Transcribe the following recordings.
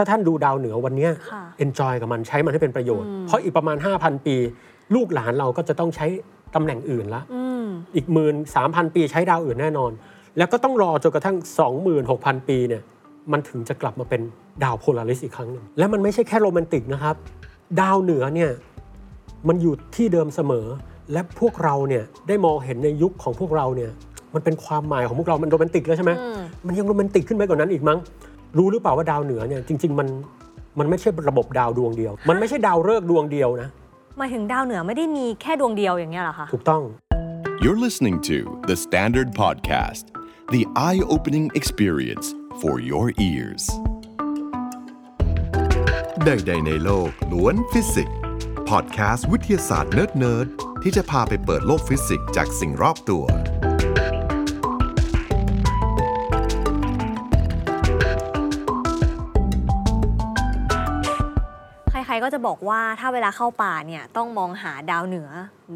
ถ้าท่านดูดาวเหนือวันเนี้ยค่ะ enjoy กับมันใช้มันให้เป็นประโยชน์อืมเพราะอีกประมาณ 5,000 ปี ลูกหลานเราก็จะต้องใช้ตำแหน่งอื่นละอืมอีกหมื่นสามพันปีใช้ดาวอื่นแน่นอน แล้วก็ต้องรอจนกระทั่ง 26,000 ปีเนี่ยมันถึงจะกลับมาเป็นดาวโพลาริสอีกครั้งหนึ่งและมันไม่ใช่แค่โรแมนติกนะครับ ดาวเหนือเนี่ยมันอยู่ที่เดิมเสมอ และพวกเราเนี่ยได้มองเห็นในยุคของพวกเราเนี่ยมันเป็นความหมายของพวกเรา มันโรแมนติกแล้วใช่ไหมอืมมันยังโรแมนติกขึ้นไปกว่านั้นอีกมั้ง รู้หรือเปล่าว่าดาวเหนือเนี่ยจริง ๆ มันมันไม่ใช่ระบบดาวดวงเดียว มันไม่ใช่ดาวฤกษ์ดวงเดียวนะหมายถึงดาวเหนือไม่ได้มีแค่ดวงเดียวอย่างเงี้ยเหรอคะถูกต้อง You're listening to The Standard Podcast, the eye opening experience for your ears. ใดๆในโลกล้วนฟิสิกส์พอดแคสต์วิทยาศาสตร์เนิร์ดๆที่จะพาไปเปิดโลกฟิสิกส์จากสิ่งรอบตัว บอกว่าถ้าเวลาเข้าป่าเนี่ยต้องมองหาดาวเหนือ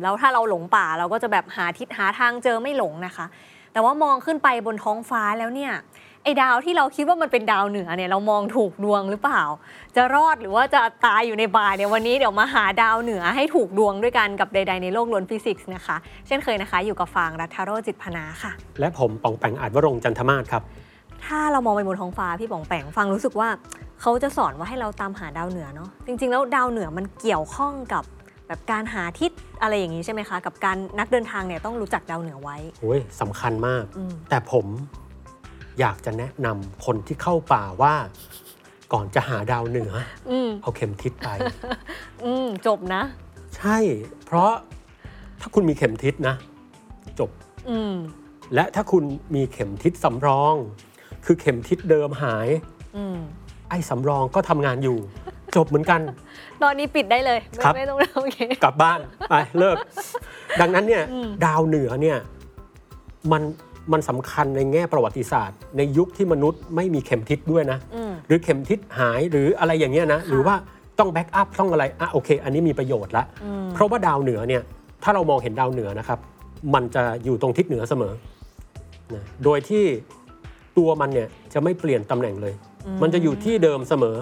แล้วถ้าเราหลงป่าเราก็จะแบบหาทิศหาทางเจอไม่หลงนะคะ แต่ว่ามองขึ้นไปบนท้องฟ้าแล้วเนี่ยไอ้ดาวที่เราคิดว่ามันเป็นดาวเหนือเนี่ยเรามองถูกดวงหรือเปล่า จะรอดหรือว่าจะตายอยู่ในป่าเนี่ยวันนี้เดี๋ยวมาหาดาวเหนือให้ถูกดวงด้วยกันกับใด ๆ ในโลกล้วนฟิสิกส์นะคะ เช่นเคยนะคะอยู่กับฟางรัฐโรจน์จิตพนาค่ะ และผมปองแปงอาจวรงค์จันทมาศครับ ถ้าเรามองไปบนท้องฟ้าพี่ป๋องแปงฟังรู้สึกว่าเขาจะสอนว่าให้เราตามหาดาวเหนือเนาะจริง ๆ แล้วดาวเหนือมันเกี่ยวข้องกับแบบการหาทิศอะไรอย่างนี้ใช่ไหมคะ กับการนักเดินทางเนี่ยต้องรู้จักดาวเหนือไว้โอ้ยสำคัญมาก อืมแต่ผมอยากจะแนะนำคนที่เข้าป่าว่า ก่อนจะหาดาวเหนือ อืมเอาเข็มทิศไป อืมจบนะ ใช่ เพราะถ้าคุณมีเข็มทิศนะ จบ อืมและถ้าคุณมีเข็มทิศสำรอง คือเข็มทิศเดิมหาย อืม ไอ้สำรองก็ทำงานอยู่ จบเหมือนกัน ตอนนี้ปิดได้เลยไม่ครับ ไม่ต้องโอเค กลับบ้านไปเลิก ดังนั้นเนี่ยอืม ดาวเหนือเนี่ยมันมันสำคัญในแง่ประวัติศาสตร์ ในยุคที่มนุษย์ไม่มีเข็มทิศด้วยนะ อืม หรือเข็มทิศหายหรืออะไรอย่างเงี้ยนะค่ะหรือว่าต้องแบ็กอัพต้องอะไรอะโอเค อันนี้มีประโยชน์ละ อืม เพราะว่าดาวเหนือเนี่ยถ้าเรามองเห็นดาวเหนือนะครับ มันจะอยู่ตรงทิศเหนือเสมอนะโดยที่ตัวมันเนี่ยจะไม่เปลี่ยนตำแหน่งเลย มันจะอยู่ที่เดิมเสมอ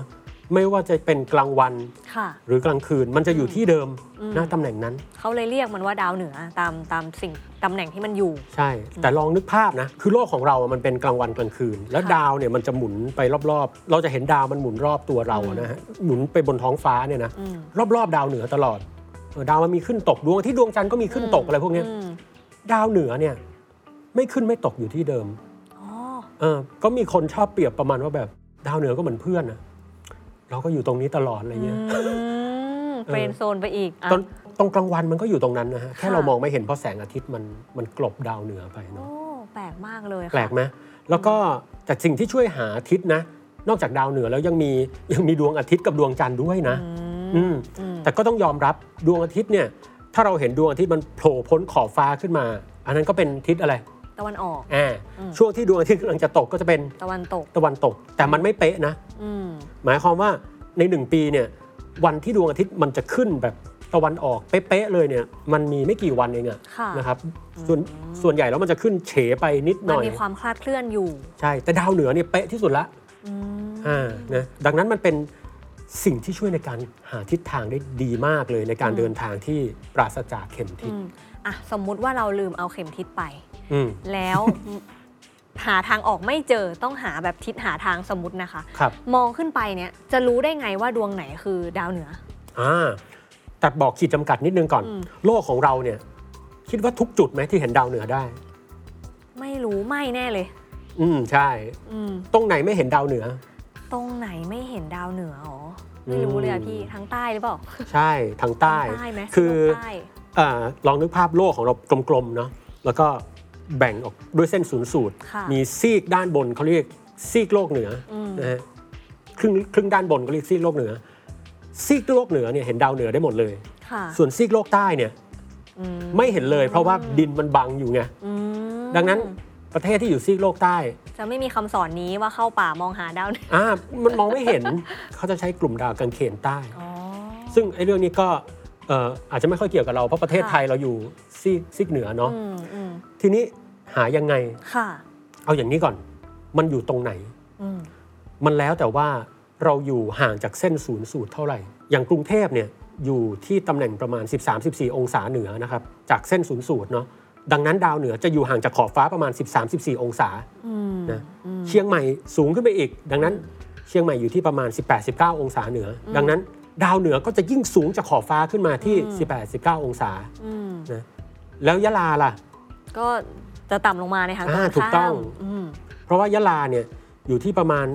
ไม่ว่าจะเป็นกลางวันค่ะ หรือกลางคืนมันจะอยู่ที่เดิมอืมนะตำแหน่งนั้น เขาเลยเรียกมันว่าดาวเหนือตามตามสิ่งตำแหน่งที่มันอยู่ ใช่ แต่ลองนึกภาพนะ คือโลกของเราอะมันเป็นกลางวันกลางคืน แล้วค่ะดาวเนี่ยมันจะหมุนไปรอบๆ เราจะเห็นดาวมันหมุนรอบตัวเราอะนะฮะหมุนไปบนท้องฟ้าเนี่ยนะอืม รอบๆ ดาวเหนือตลอดเออดาวมันมีขึ้นตกดวงอาที่ดวงจันทร์ก็มีขึ้นตกอะไรพวกเนี้ย อืมดาวเหนือเนี่ยไม่ขึ้นไม่ตกอยู่ที่เดิม อ๋อ เออก็มีคนชอบเปรียบประมาณว่าแบบ ดาวเหนือก็เหมือนเพื่อนนะเราก็อยู่ตรงนี้ตลอดอะไรเงี้ยอืมเฟรนด์โซนไปอีกอะตอนตรงกลางวันมันก็อยู่ตรงนั้นนะฮะแค่ค่ะเรามองไม่เห็นเพราะแสงอาทิตย์มันมันกลบดาวเหนือไปเนาะโอ้แปลกมากเลยค่ะแปลกไหมแล้วก็จากสิ่งที่ช่วยหาอาทิตย์นะ นอกจากดาวเหนือแล้วยังมียังมีดวงอาทิตย์กับดวงจันทร์ด้วยนะอืมอืมแต่ก็ต้องยอมรับดวงอาทิตย์เนี่ย ถ้าเราเห็นดวงอาทิตย์มันโผล่พ้นขอบฟ้าขึ้นมา อันนั้นก็เป็นทิศอะไร ตะวันออก อ่าอืม ช่วงที่ดวงอาทิตย์กำลังจะตกก็จะเป็นตะวันตก ตะวันตก แต่มันไม่เป๊ะนะ อืม หมายความว่าในหนึ่งปีเนี่ยวันที่ดวงอาทิตย์มันจะขึ้นแบบตะวันออกเป๊ะๆเลยเนี่ยมันมีไม่กี่วันเองอะค่ะนะครับส่วนส่วนใหญ่แล้วมันจะขึ้นเฉไปนิดหมันน่อยมีความคลาดเคลื่อนอยู่ใช่ แต่ดาวเหนือเนี่ยเป๊ะที่สุดละอืมอ่านะดังนั้นมันเป็นสิ่งที่ช่วยในการหาทิศทางได้ดีมากเลยในการเดินทางที่ปราศจากเข็มทิศอืมอะสมมุติว่าเราลืมเอาเข็มทิศไป อืม แล้วหาทางออกไม่เจอต้องหาแบบทิศหาทางสมมตินะคะ ครับ มองขึ้นไปเนี่ยจะรู้ได้ไงว่าดวงไหนคือดาวเหนือ อ่าแต่บอกขีดจำกัดนิดนึงก่อน อืม โลกของเราเนี่ย คิดว่าทุกจุดไหมที่เห็นดาวเหนือได้ ไม่รู้ไม่แน่เลย อืมใช่ อืม ตรงไหนไม่เห็นดาวเหนือ ตรงไหนไม่เห็นดาวเหนืออ๋อไม่รู้เลยอะพี่ทางใต้หรือเปล่าใช่ทางใต้ ทางใต้ไหมคือโลกใต้ อ่าลองนึกภาพโลกของเรากลมๆเนาะแล้วก็ แบ่งออกด้วยเส้นศูนย์สูตรค่ะมีซีกด้านบนเขาเรียกซีกโลกเหนืออมนะฮะครึ่งครึ่งด้านบนก็เรียกซีกโลกเหนือ ซีกโลกเหนือเนี่ยเห็นดาวเหนือได้หมดเลยค่ะส่วนซีกโลกใต้เนี่ยอืมไม่เห็นเลย เพราะว่าดินมันบังอยู่ไงอืมดังนั้นประเทศที่อยู่ซีกโลกใต้ จะไม่มีคำสอนนี้ว่าเข้าป่ามองหาดาวเหนืออ่ามันมองไม่เห็นเขาจะใช้กลุ่มดาวกังเขนใต้อ๋อซึ่งไอ้เรื่องนี้ก็เอ่ออาจจะไม่ค่อยเกี่ยวกับเราเพราะประเทศค่ะไทยเราอยู่ซีกซีกเหนือเนาะอืมอืมทีนี้หายังไงค่ะเอาอย่างนี้ก่อน มันอยู่ตรงไหนอืมมันแล้วแต่ว่าเราอยู่ห่างจากเส้นศูนย์สูตรเท่าไหร่ อย่างกรุงเทพเนี่ยอยู่ที่ตำแหน่งประมาณ 13-14 องศาเหนือนะครับจากเส้นศูนย์สูตรเนาะดังนั้นดาวเหนือจะอยู่ห่างจากขอบฟ้าประมาณ 13-14 องศาอืมนะเชียงใหม่สูงขึ้นไปอีก ดังนั้นเชียงใหม่อยู่ที่ประมาณ 18-19 องศาเหนืออดังนั้น ดาวเหนือก็จะยิ่งสูงจากขอบฟ้าขึ้นมาที่ 18-19 องศาอืมนะแล้วยะลาล่ะ ก็จะต่ำลงมาในทางตรงอ่าข้ามถูกต้องอืมเพราะว่ายะลาเนี่ยอยู่ที่ประมาณ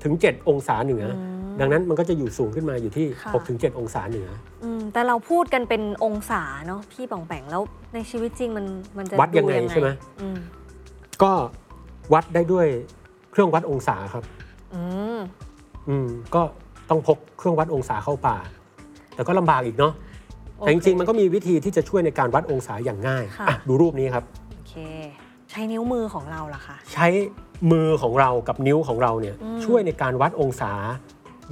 6-7 องศาเหนืออดังนั้นมันก็จะอยู่สูงขึ้นมาอยู่ที่ ค่ะ 6-7 องศาเหนือ อืมแต่เราพูดกันเป็นองศาเนาะพี่ป่องแปงแล้วในชีวิตจริงมันมันจะวัดยังไงดูใช่ไหม อืมก็วัดได้ด้วยเครื่องวัดองศาครับ อืม อืมก็ ต้องพกเครื่องวัดองศาเข้าป่า แต่ก็ลำบากอีกเนาะแต่จริงๆมันก็มีวิธีที่จะช่วยในการวัดองศาอย่างง่ายค่ะ อะดูรูปนี้ครับ โอเค ใช้นิ้วมือของเราล่ะคะ ใช้มือของเรากับนิ้วของเราเนี่ยอืมช่วยในการวัดองศา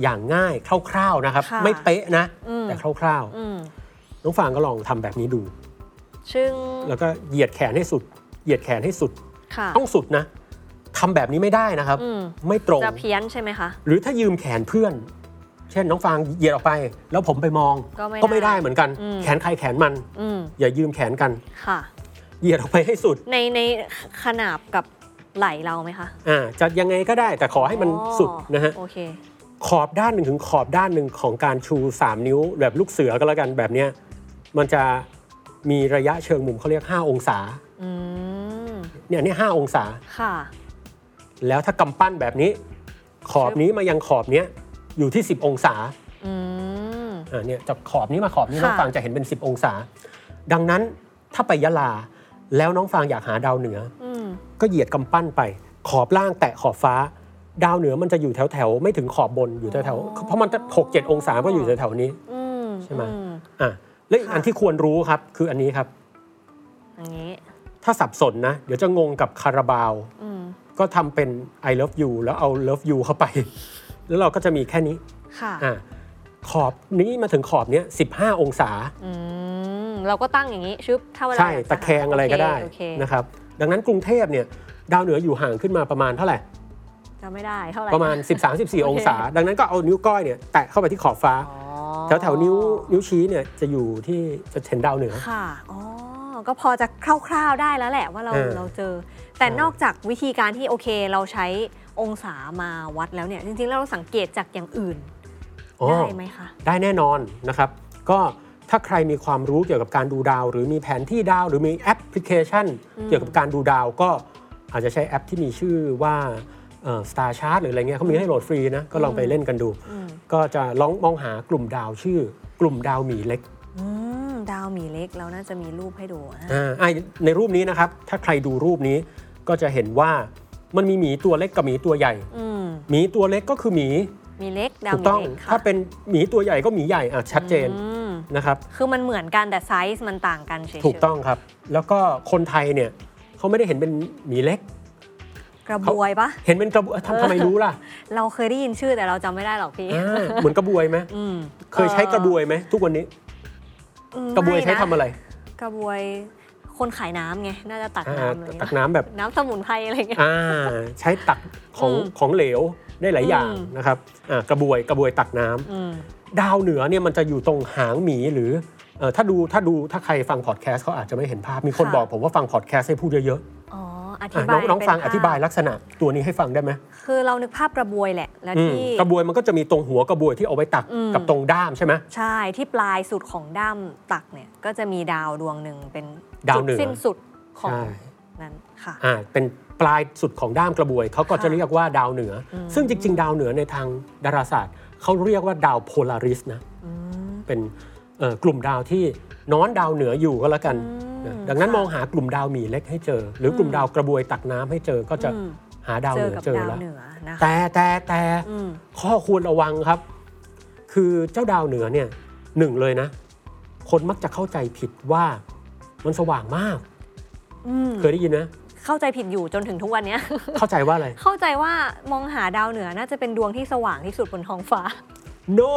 อย่างง่ายคร่าวๆนะครับ ค่ะไม่เป๊ะนะ อืม แต่คร่าวอืมๆ น้องฟางก็ลองทำแบบนี้ดู ซึ่งแล้วก็เหยียดแขนให้สุด เหยียดแขนให้สุด ค่ะต้องสุดนะทำแบบนี้ไม่ได้นะครับ อืมไม่ตรง จะเพี้ยนใช่ไหมคะ หรือถ้ายืมแขนเพื่อน เช่นน้องฟางเหยียดออกไป แล้วผมไปมองก็ไม่ก็ไม่ได้ได้เหมือนกันอืมแขนใครแขนมันอืมอย่ายืมแขนกันค่ะ เหยียดออกไปให้สุด ในในขนาบกับไหลเราไหมคะอ่าจะยังไงก็ได้แต่ขอให้มันอ๋อสุดนะฮะโอเคขอบด้านหนึ่งถึงขอบด้านหนึ่งของการชู 3 นิ้วแบบลูกเสือก็แล้วกันแบบเนี้ยมันจะมีระยะเชิงมุมเขาเรียก 5 องศาอืมเนี่ยนี่5องศาค่ะ แล้วถ้ากำปั้นแบบนี้ ขอบนี้มายังขอบเนี้ย อยู่ที่ 10 องศาอืม อ่าเนี่ยจากขอบนี้มาขอบนี้ค่ะ น้องฟางจะเห็นเป็น 10 องศา ดังนั้นถ้าไปยะลาแล้วน้องฟางอยากหาดาวเหนือ อืม ก็เหยียดกำปั้นไป ขอบล่างแตะขอบฟ้า ดาวเหนือมันจะอยู่แถวแถวๆไม่ถึงขอบบนอยู่แถวแถวๆเพราะมันจะหกเจ็ดองศาก็อยู่แถวแถวๆนี้ อืมใช่ไหม อือะและอีกค่ะอันที่ควรรู้ครับ คืออันนี้ครับ อย่างนี้ ถ้าสับสนนะ เดี๋ยวจะงงกับคาราบาว อืม ก็ทำเป็น I love you แล้วเอา love you เข้าไป แล้วเราก็จะมีแค่นี้ค่ะอะขอบนี้มาถึงขอบเนี้ย15 องศาอืมเราก็ตั้งอย่างนี้ชึบถ้าเวลาใช่อยากจตะแคงอะไรก็ได้โอเคนะครับดังนั้นกรุงเทพเนี่ยดาวเหนืออยู่ห่างขึ้นมาประมาณเท่าไหร่จะไม่ได้เท่าไหร่ประมาณ 13-14 องศา ดังนั้นก็เอานิ้วก้อยเนี่ยแตะเข้าไปที่ขอบฟ้าอ๋อแถวแถวๆนิ้วนิ้วชี้เนี่ยจะอยู่ที่จะเห็นดาวเหนือค่ะอ๋อก็พอจะคร่าวๆได้แล้วแหละว่าเราเออเราเจอ แต่ใช่นอกจากวิธีการที่โอเคเราใช้ องศามาวัดแล้วเนี่ยจริงๆแล้วเราสังเกตจากอย่างอื่นอ๋อได้ไหมคะได้แน่นอนนะครับ ก็ถ้าใครมีความรู้เกี่ยวกับการดูดาว หรือมีแผนที่ดาว หรือมีแอปพลิเคชัน เกี่ยวกับการดูดาวก็อาจจะใช้แอปที่มีชื่อว่าเอ่อ Star Chart หรืออะไรเงี้ยเขามีให้โหลดฟรีนะ ก็ลองไปเล่นกันดูอืมก็จะลองมองหากลุ่มดาวชื่อ กลุ่มดาวหมีเล็กอืมดาวหมีเล็กเราน่าจะมีรูปให้ดูนะอ่าอ่าในรูปนี้นะครับ ถ้าใครดูรูปนี้ก็จะเห็นว่า มันมีหมีตัวเล็กกับหมีตัวใหญ่ อืมหมีตัวเล็กก็คือหมีมีเล็กดาวถูกหมีต้องเล็กค่ะถ้าเป็นหมีตัวใหญ่ก็หมีใหญ่อะชัดเจนอืมนะครับ คือมันเหมือนกันแต่ไซส์มันต่างกันเฉยๆถูกต้องครับ แล้วก็คนไทยเนี่ยเขาไม่ได้เห็นเป็นหมีเล็ก กระบวยปะเห็นเป็นกระบวยทำทำไมรู้ล่ะเราเคยได้ยินชื่อแต่เราจำไม่ได้หรอกพี่อ่าเหมือนกระบวยไหมอืมเคยใช้กระบวยไหมทุกวันนี้ อืมกระบวยใช้ม่นทำอะไรกระบวย คนขายน้ำไงน่าจะตักอ่าน้ำอะไรตักเงี้ยน้ำแบบน้ำสมุนไพรอะไรเงี้ยอ่าใช้ตักของอืมของเหลวได้หลายอย่างอืมนะครับอ่ากระบวยกระบวยตักน้ำอืมดาวเหนือเนี่ยมันจะอยู่ตรงหางหมีหรือเอ่อถ้าดูถ้าดูถ้าใครฟังพอดแคสต์เขาอาจจะไม่เห็นภาพมีคนค่ะบอกผมว่าฟังพอดแคสต์ให้พูดเยอะ อ๋ออๆธิอะบาน้อยงน้องเป็นฟังภพอธิบายลักษณะตัวนี้ให้ฟังได้ไหมคือเรานึกภาพกระบวยแหละ แล้วอืมที่ กระบวยมันก็จะมีตรงหัวกระบวยที่เอาไว้ตักอืม กับตรงด้ามใช่ไหม ใช่ที่ปลายสุดของด้ามตักเนี่ยก็จะมีดาวดวงหนึ่งเป็นดาวจุดเหนือสิ้นสุดของใช่ นั้นค่ะ อ่าเป็นปลายสุดของด้ามกระบวยเขาก็ค่ะจะเรียกว่าดาวเหนืออม ซึ่งจริง ๆ ดาวเหนือในทางดาราศาสตร์เขาเรียกว่าดาวโพลาริสนะ อืม เป็นเอ่อกลุ่มดาวที่ นอนดาวเหนืออยู่ก็แล้วกันอืมนะดังนั้นค่ะมองหากลุ่มดาวหมีเล็กให้เจอ หรือกลุ่มอืมดาวกระบวยตักน้ำให้เจอก็จะอืมหาดาวเจเหอนือกับเจอดาวแล้วเหนือนะคะแต่แต่แต่อืมข้อควรระวังครับ คือเจ้าดาวเหนือเนี่ยหนึ่งเลยนะ คนมักจะเข้าใจผิดว่ามันสว่างมากอืมเคยได้ยินนะเข้าใจผิดอยู่จนถึงทุกวันเนี้ยเข้าใจว่าอะไร เข้าใจว่ามองหาดาวเหนือน่าจะเป็นดวงที่สว่างที่สุดบนท้องฟ้า no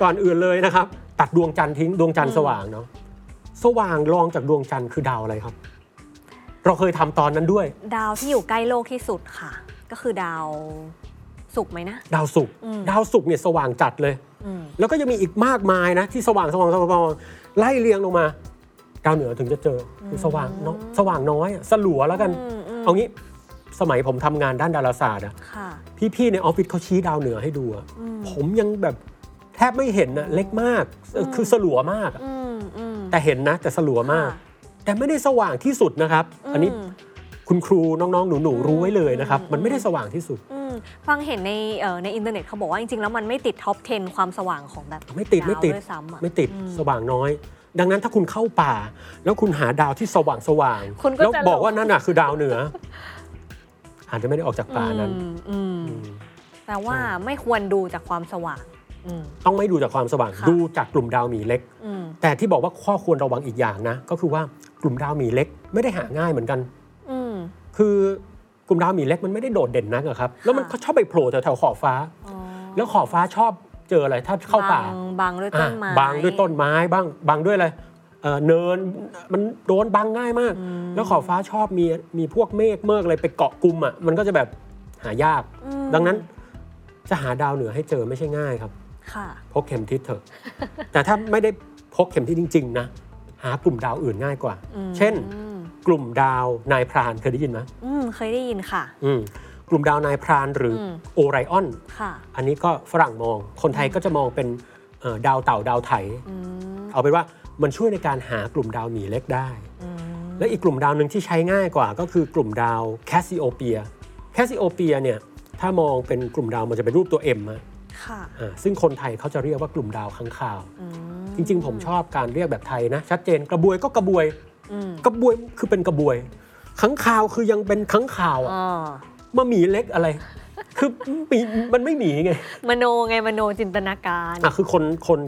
ก่อนอื่นเลยนะครับ ตัดดวงจันทร์ทิ้งดวงจันทร์อืมสว่างเนาะสว่างรองจากดวงจันทร์คือดาวอะไรครับ เราเคยทำตอนนั้นด้วย ดาวที่อยู่ใกล้โลกที่สุดค่ะ ก็คือดาวสุกร์ไหมนะ ดาวศุกร์อืม ดาวศุกร์เนี่ยสว่างจัดเลย อืม แล้วก็ยังมีอีกมากมายนะ ที่สว่างสว่างสว่างสว่างไล่เรียงลงมา ดาวเหนือถึงจะเจอคือสว่างเนอะสว่างน้อยอะสลัวแล้วกัน อืมอืม เอางี้สมัยผมทำงานด้านดาราศาสตร์อะค่ะ พี่ๆในออฟฟิศเขาชี้ดาวเหนือให้ดูอะอืม ผมยังแบบแท บไม่เห็นนะเล็กมากเออคือสลัวมากอะอืมอืมแต่เห็นนะ แต่สลัวมากค่ะแต่ไม่ได้สว่างที่สุดนะครับ อันนี้คุณครูน้องๆ หนูๆ รู้ไว้เลยนะครับอืมมันไม่ได้สว่างที่สุดอืมฟังเห็นในเอ่อในอินเทอร์เน็ตเขาบอกว่าจริงๆ แล้วมันไม่ติด top 10 ความสว่างของแบบไม่ติดไม่ติดด้วยซ้ำอะไม่ติดอืมสว่างน้อย ดังนั้นถ้าคุณเข้าป่า แล้วคุณหาดาวที่สว่างสว่างคุณก็แล้วจะบอกว่าหลงนั่นน่ะคือดาวเหนือ อาจจะไม่ได้ออกจากป่านั้นอืมอืมอืมแปลว่าไม่ควรดูจากความสว่างอืม ต้องไม่ดูจากความสว่างค่ะดูจากกลุ่มดาวหมีเล็กอืมแต่ที่บอกว่าข้อควรระวังอีกอย่างนะ ก็คือว่ากลุ่มดาวหมีเล็กไม่ได้หาง่ายเหมือนกันอืมคือกลุ่มดาวหมีเล็กมันไม่ได้โดดเด่นนักอะครับ แล้วมันค่ะก็ชอบไปโผล่แถวๆขอบฟ้าอ๋อแล้วขอบฟ้าชอบเจออะไรถ้าเข้าป่าบังบังด้วยต้นไม้อะบังด้วยต้นไม้บ้างบังด้วยอะไรเอ่อเนินมันโดนบังง่ายมากอืมแล้วขอบฟ้าชอบมีมีพวกเมฆเมิกอะไรไปเกาะกลุ่มอะมันก็จะแบบหายากอืมดังนั้นจะหาดาวเหนือให้เจอไม่ใช่ง่ายครับค่ะ พกเข็มทิศเถอะ แต่ถ้าไม่ได้พกเข็มทิศจริง ๆ นะ หากลุ่มดาวอื่นง่ายกว่าอืมเช่น กลุ่มดาวนายพรานเคยได้ยินไหมอืมเคยได้ยินค่ะอืมกลุ่มดาวนายพรานหรืออืมโอไรออนค่ะอันนี้ก็ฝรั่งมอง คนไทยก็จะมองเป็นเอ่อดาวเต่าดาวไถอืมเอาเป็นว่ามันช่วยในการหากลุ่มดาวหมีเล็กได้อืมและอีกกลุ่มดาวหนึ่งที่ใช้ง่ายกว่า ก็คือกลุ่มดาวแคสซิโอเปีย แคสซิโอเปียเนี่ยถ้ามองเป็นกลุ่มดาวมันจะเป็นรูปตัว M อะ ค่ะอ่าซึ่งคนไทยเขาจะเรียกว่ากลุ่มดาวค้างคาวอืมจริง ๆ ผมชอบการเรียกแบบไทยนะ ชัดเจนกระบวยก็กระบวยอืมกระบวยคือเป็นกระบวยค้างคาวคือยังเป็นค้างคาวอะอ๋อมาหมีเล็กอะไร คือหมีมันไม่หมีไง มโนไงมโนจินตนาการอะคือคนคน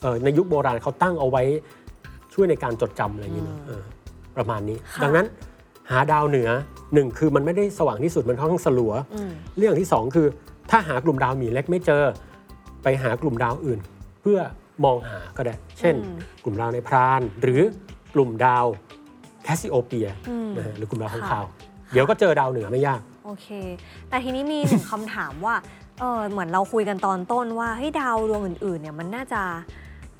เอ่อในยุคโบราณเขาตั้งเอาไว้ช่วยในการจดจำอะไรอย่างเงี้ยเนอะเออประมาณนี้ค่ะดังนั้นหาดาวเหนือหนึ่งคือมันไม่ได้สว่างที่สุดมันค่อนข้างสลัวอืมเรื่องที่สองคือ ถ้าหากลุ่มดาวหมีเล็กไม่เจอ ไปหากลุ่มดาวอื่น เพื่อมองหาก็ได้ เช่นอืมกลุ่มดาวนายพราน หรือกลุ่มดาวแคสซิโอเปียอืมนะฮะหรือกลุ่มดาวค้างคาวค่ะ เดี๋ยวก็เจอดาวเหนือไม่ยาก โอเค แต่ทีนี้มีหนึ่งคำถามว่าเออเหมือนเราคุยกันตอนต้นว่าเฮ้ยดาวดวงอื่นๆเนี่ยมันน่าจะ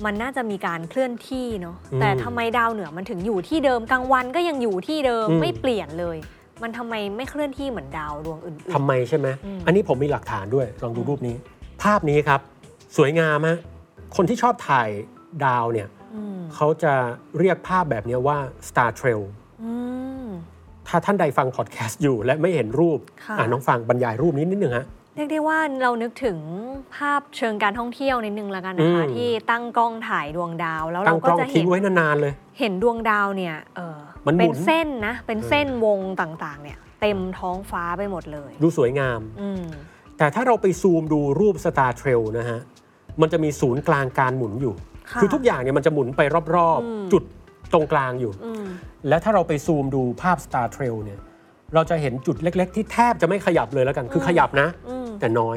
มันน่าจะมีการเคลื่อนที่เนาะอืมแต่ทำไมดาวเหนือมันถึงอยู่ที่เดิมกลางวันก็ยังอยู่ที่เดิมอืมไม่เปลี่ยนเลย มันทำไมไม่เคลื่อนที่เหมือนดาวดวงอื่นทำไมใช่ไหมอืมอันนี้ผมมีหลักฐานด้วยลองดูรูปนี้ ภาพนี้ครับ สวยงามฮะคนที่ชอบถ่ายดาวเนี่ยๆอืมเขาจะเรียกภาพแบบนี้ว่า Star Trail อืมถ้าท่านใดฟังพอดแคสต์อยู่และไม่เห็นรูปค่ะอะน้องฟังบรรยายรูปนี้นิดนึงฮะเรียกได้ว่าเรานึกถึงภาพเชิงการท่องเที่ยวนิดนึงแล้วกันนะคะ อืม ที่ตั้งกล้องถ่ายดวงดาว แล้วตั้เรางก็กล้องจะทิ้เห็งนไว้นานๆเลย เห็นดวงดาวเนี่ยเออมันหมุน เป็นเส้นนะ เป็นเส้นวงต่างๆ เนี่ย เต็มท้องฟ้าไปหมดเลย ดูสวยงาม อืมแต่ถ้าเราไปซูมดูรูป Star Trail นะฮะ มันจะมีศูนย์กลางการหมุนอยู่ค่ะคือทุกอย่างเนี่ยมันจะหมุนไปรอบอืม ๆ จุดตรงกลางอยู่ อืมและถ้าเราไปซูมดูภาพ Star Trail เนี่ย เราจะเห็นจุดเล็ก ๆ ที่แทบจะไม่ขยับเลยแล้วกัน คือขยับนะ อืม แต่น้อย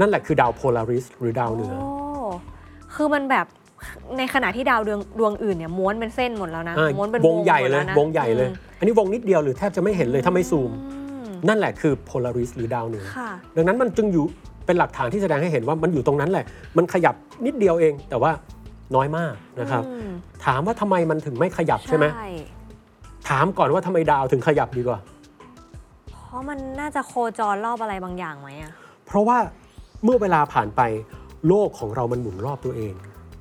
นั่นแหละคือดาวโพลาริสหรือดาวเหนือโอ้คือมันแบบในขณะที่ดาวดวงดวงอื่นเนี่ยม้วนเป็นเส้นหมดแล้วนะอ่าม้วนเป็นวงใหญ่เลยมดแนะวงใหญ่เลยอืมอันนี้วงนิดเดียวหรือแทบจะไม่เห็นเลยถ้าไม่ซูมอืมนั่นแหละคือโพลาริสหรือดาวเหนือค่ะดังนั้นมันจึงอยู่เป็นหลักฐานที่แสดงให้เห็นว่ามันอยู่ตรงนั้นแหละ มันขยับนิดเดียวเอง แต่ว่าน้อยมากนะครับอืมถามว่าทำไมมันถึงไม่ขยับใช่ไหมถามก่อนว่าทำไมดาวถึงขยับดีกว่า เพราะมันน่าจะโคจรรอบอะไรบางอย่างไหมอะ เพราะว่าเมื่อเวลาผ่านไปโลกของเรามันหมุนรอบตัวเอง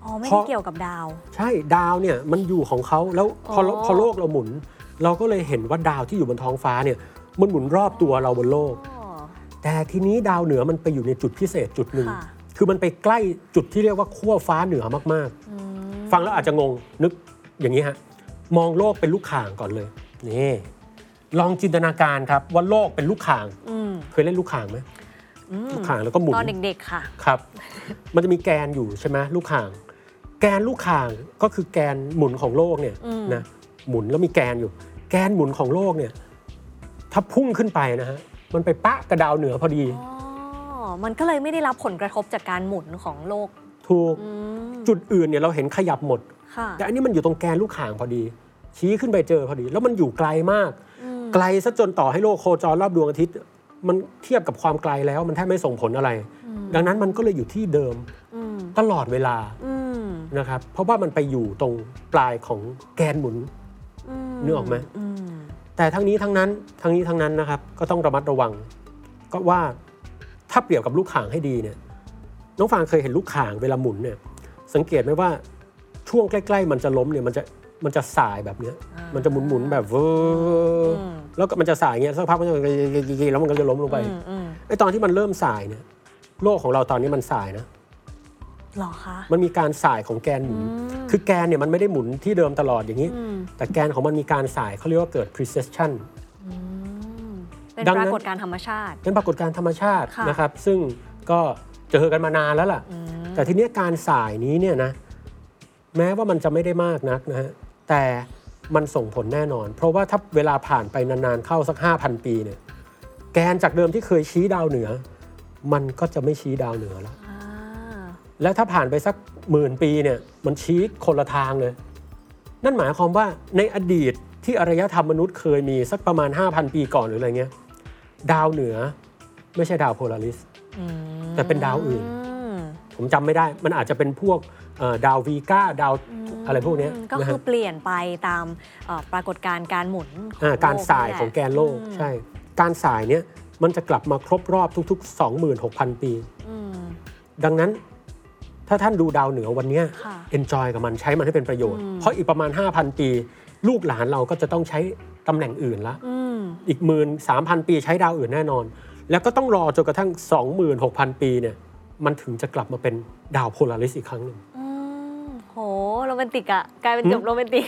อ๋อ ไม่เพได้ราะเกี่ยวกับดาว ใช่ดาวเนี่ยมันอยู่ของเขาแล้วพออ๋อพอโลกเราหมุน เราก็เลยเห็นว่าดาวที่อยู่บนท้องฟ้าเนี่ยมันหมุนรอบตัวเราบนโลกอ๋อแต่ทีนี้ดาวเหนือมันไปอยู่ในจุดพิเศษจุดหนึ่งค่ะคือมันไปใกล้จุดที่เรียกว่าขั้วฟ้าเหนือมากอืมๆฟังแล้วอาจจะงงนึกอย่างนี้ฮะมองโลกเป็นลูกข่างก่อนเลยนี่ลองจินตนาการครับว่าโลกเป็นลูกข่างอืมเคยเล่นลูกข่างไหมอืม ลูกข่างแล้วก็หมุนตอนเด็กๆค่ะครับ มันจะมีแกนอยู่ใช่ไหมลูกข่าง แกนลูกข่างก็คือแกนหมุนของโลกเนี่ยอืมนะหมุนแล้วมีแกนอยู่ แกนหมุนของโลกเนี่ย ถ้าพุ่งขึ้นไปนะฮะมันไปปะกระดาวเหนือพอดีอ๋อมันก็เลยไม่ได้รับผลกระทบจากการหมุนของโลก ถูกอืมจุดอื่นเนี่ยเราเห็นขยับหมดค่ะแต่อันนี้มันอยู่ตรงแกนลูกข่างพอดี ชี้ขึ้นไปเจอพอดี แล้วมันอยู่ไกลมากอืมไกลซะจนต่อให้โลกโคจรรอบดวงอาทิตย์ มันเทียบกับความไกลแล้วมันแทบไม่ส่งผลอะไร ดังนั้นมันก็เลยอยู่ที่เดิมอืมตลอดเวลาอืมนะครับ เพราะว่ามันไปอยู่ตรงปลายของแกนหมุนนึกออกไหมอืมแต่ทั้งนี้ทั้งนั้นทั้งนี้ทั้งนั้นนะครับ ก็ต้องระมัดระวัง ก็ว่าถ้าเปรียบกับลูกข่างให้ดีเนี่ย น้องฟางเคยเห็นลูกข่างเวลาหมุนเนี่ย สังเกตไหมว่าช่วงใกล้ ๆ มันจะล้มเนี่ยมันจะมันจะสายแบบเนี้ยอ่ามัมันจะหมุนๆแบบเวอร์อืม แล้วก็มันจะสายอย่างเงี้ยสักพักมันจะแล้วมันก็จะล้มลงไปอืมอืมไอ้ตอนที่มันเริ่มสายเนี่ยโลกของเราตอนนี้มันสายนะหรอคะมันมีการสายของแกนหมุนอืมคือแกนเนี่ยมันไม่ได้หมุนที่เดิมตลอดอย่างนี้อืมแต่แกนของมันมีการสายเขาเรียกว่าเกิด precession อืมเป็นดังปนั้นรากฏการณ์ธรรมชาติ เป็นปรากฏการณ์ธรรมชาติค่ะนะครับ ซึ่งก็เจอกันมานานแล้วล่ะอืมแต่ทีเนี้ยการสายนี้เนี่ยนะ แม้ว่ามันจะไม่ได้มากนักนะฮะ แต่ มันส่งผลแน่นอน เพราะว่าถ้าเวลาผ่านไปนานๆเข้าสัก 5,000 ปีเนี่ยแกนจากเดิมที่เคยชี้ดาวเหนือ มันก็จะไม่ชี้ดาวเหนือแล้วอ่าแล้วถ้าผ่านไปสักหมื่นปีเนี่ยมันชี้คนละทางเลย นั่นหมายความว่าในอดีตที่อารยธรรมมนุษย์เคยมีสักประมาณ 5,000 ปีก่อนหรืออะไรเงี้ยดาวเหนือไม่ใช่ดาวโพลาริสอืมแต่เป็นดาวอื่นมผมจำไม่ได้ มันอาจจะเป็นพวกเอ่อดาววีก้าดาว อะไรพวกเนี้ยก็นะคืฮะอเปลี่ยนไปตามเอ่อปรากฏการณ์การหมุนของอ่าการโลสายนี่แหละของแกนโลกอืมใช่ การสายเนี้ยมันจะกลับมาครบรอบทุก ๆ 26,000 ปีอืมดังนั้นถ้าท่านดูดาวเหนือวันเนี้ยค่ะ enjoy กับมันใช้มันให้เป็นประโยชน์อืมเพราะอีกประมาณ 5,000 ปี ลูกหลานเราก็จะต้องใช้ตำแหน่งอื่นละอืมอีกหมื่นสามพันปีใช้ดาวอื่นแน่นอน แล้วก็ต้องรอจนกระทั่ง 26,000 ปีเนี่ยมันถึงจะกลับมาเป็นดาวโพลาริสอีกครั้งหนึ่งอืมโหโรแมนติกอะกลายเป็นจบโรแมนติก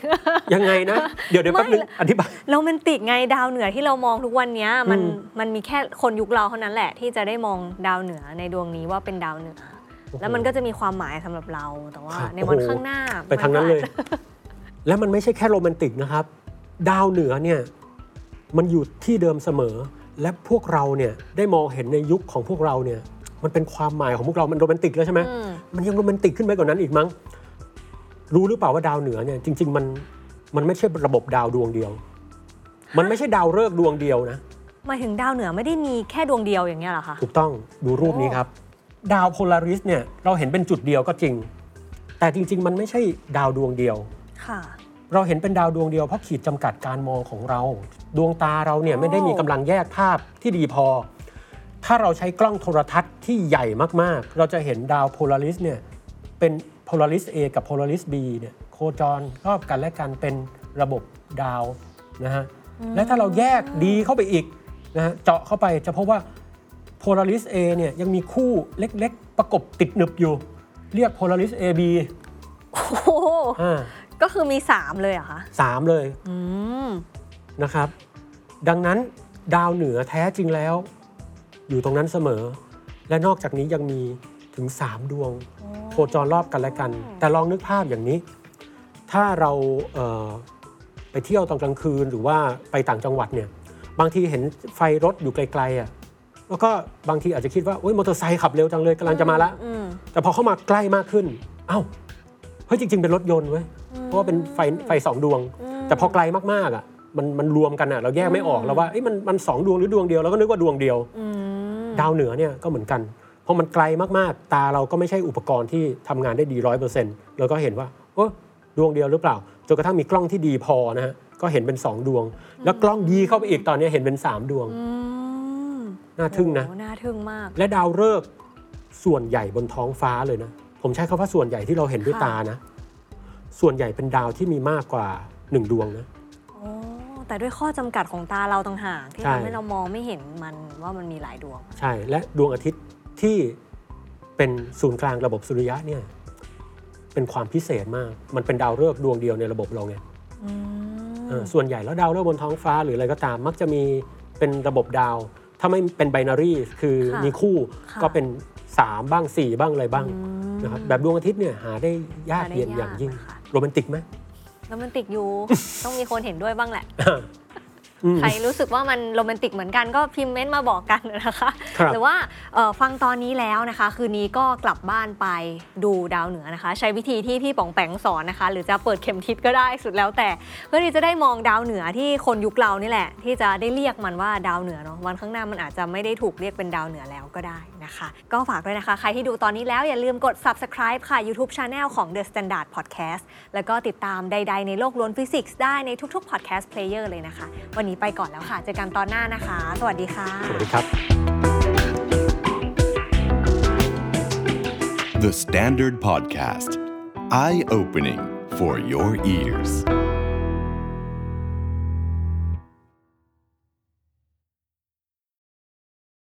ยังไงนะ เดี๋ยวเดี๋ยวแป๊บนึงไม่อธิบายโรแมนติกไงดาวเหนือที่เรามองทุกวันเนี้ยมันอืมมันมีแค่คนยุคเราเท่านั้นแหละ ที่จะได้มองดาวเหนือในดวงนี้ว่าเป็นดาวเหนือ แล้วมันก็จะมีความหมายสำหรับเราแต่ว่าครับในวันโอ้โหข้างหน้าไปทางนั้นเลยมัก็อาจแล้วมันไม่ใช่แค่โรแมนติกนะครับ ดาวเหนือเนี่ยมันอยู่ที่เดิมเสมอ และพวกเราเนี่ยได้มองเห็นในยุคของพวกเราเนี่ยมันเป็นความหมายของพวกเรา มันโรแมนติกแล้วใช่ไหมอืมมันยังโรแมนติกขึ้นไปกว่านั้นอีกมั้ง รู้หรือเปล่าว่าดาวเหนือเนี่ยจริง ๆ มันมันไม่ใช่ระบบดาวดวงเดียว มันไม่ใช่ดาวฤกษ์ดวงเดียวนะหมายถึงดาวเหนือไม่ได้มีแค่ดวงเดียวอย่างเงี้ยเหรอคะถูกต้องดูรูปนี้ครับ ดาวโพลาริสเนี่ยเราเห็นเป็นจุดเดียวก็จริง แต่จริง ๆ มันไม่ใช่ดาวดวงเดียวค่ะเราเห็นเป็นดาวดวงเดียวเพราะขีดจำกัดการมองของเรา ดวงตาเราเนี่ยโอ้ไม่ได้มีกำลังแยกภาพที่ดีพอ ถ้าเราใช้กล้องโทรทัศน์ที่ใหญ่มากๆ เราจะเห็นดาวโพลาริสเนี่ยเป็น โพลาริส A กับโพลาริส B เนี่ยโคจรรอบกันและกันเป็นระบบดาวนะฮะและถ้าเราแยกดีเข้าไปอีกนะฮะเจาะเข้าไปจะพบว่าโพลาริส A เนี่ยยังมีคู่เล็กๆ ประกบติดหนึบอยู่ เรียกโพลาริส AB โอ้โหอ่าก็คือมี 3 เลยเหรอคะสามเลยอืมนะครับ ดังนั้นดาวเหนือแท้จริงแล้ว อยู่ตรงนั้นเสมอ และนอกจากนี้ยังมีถึง 3 ดวงโคจรรอบกันและกัน แต่ลองนึกภาพอย่างนี้ ถ้าเราเอ่อไปเที่ยวตอนกลางคืนหรือว่าไปต่างจังหวัดเนี่ยบางทีเห็นไฟรถอยู่ไกลๆอะแล้วก็บางทีอาจจะคิดว่าโอ๊ยมอเตอร์ไซค์ขับเร็วจังเลยกำลังจะมาละอืมแต่พอเข้ามาใกล้มากขึ้น เอ้าเฮ้ยจริง ๆ เป็นรถยนต์เว้ยเพราะว่าเป็นไฟไฟสองดวง แต่พอไกลมากๆอะมันมันรวมกันอะเราแยกไม่ออกแล้วว่าเอ้ยมันมันสองดวงหรือดวงเดียวเราก็นึกว่าดวงเดียวอืมดาวเหนือเนี่ยก็เหมือนกันเพ ราะมันไกลมากๆ ตาเราก็ไม่ใช่อุปกรณ์ที่ทำงานได้ดีร้อยเปอร์เซ็นต์เราก็เห็นว่าโอ้ดวงเดียวหรือเปล่าจนกระทั่งมีกล้องที่ดีพอนะฮะก็เห็นเป็น 2 ดวง แล้วกล้องดีเข้าไปอีกตอนนี้เห็นเป็น 3 ดวงอืมน่าทึ่งนะโอ้น่าทึ่งมาก และดาวฤกษ์ส่วนใหญ่บนท้องฟ้าเลยนะ ผมใช้คำว่าส่วนใหญ่ที่เราเห็นด้วยค่ะตานะ ส่วนใหญ่เป็นดาวที่มีมากกว่า 1 ดวงนะโอ้แต่ด้วยข้อจำกัดของตาเราต่างหากที่ใช่ทำให้เรามองไม่เห็นมันว่ามันมีหลายดวง ใช่และดวงอาทิตย์ ที่เป็นศูนย์กลางระบบสุริยะเนี่ยเป็นความพิเศษมาก มันเป็นดาวฤกษ์ดวงเดียวในระบบเราไงอืมเออส่วนใหญ่แล้วดาวฤกษ์บนท้องฟ้าหรืออะไรก็ตาม มักจะมีเป็นระบบดาว ถ้าไม่เป็นไบนารีคือค่ะมีคู่ค่ะก็เป็น 3 บ้าง 4 บ้างอะไรบ้างอืมนะครับแบบดวงอาทิตย์เนี่ยหาได้ยากหาได้เย็นอย่างยิ่งยากค่ะโรแมนติกไหมแล้วมันติดอยู่ ต้องมีคนเห็นด้วยบ้างแหละอืม ใครรู้สึกว่ามันโรแมนติกเหมือนกันก็พิมพ์เม้นต์มาบอกกันนะคะครับหรือว่าเอ่อฟังตอนนี้แล้วนะคะ คืนนี้ก็กลับบ้านไปดูดาวเหนือนะคะ ใช้วิธีที่พี่ป๋องแปงสอนนะคะ หรือจะเปิดเข็มทิศก็ได้สุดแล้วแต่ เพื่อที่จะได้มองดาวเหนือที่คนยุคเรานี่แหละ ที่จะได้เรียกมันว่าดาวเหนือเนาะวันข้างหน้ามันอาจจะไม่ได้ถูกเรียกเป็นดาวเหนือแล้วก็ได้นะคะ ก็ฝากด้วยนะคะ ใครที่ดูตอนนี้แล้วอย่าลืมกด subscribe ค่ะ YouTube Channel ของ The Standard Podcast แล้วก็ติดตามใด ๆ ในโลกล้วนฟิสิกส์ได้ในทุกๆ podcast player เลยนะคะวันนี้ไปก่อนแล้วค่ะ เจอกันตอนหน้านะคะ สวัสดีค่ะ สวัสดีครับ The Standard Podcast, eye opening for your ears.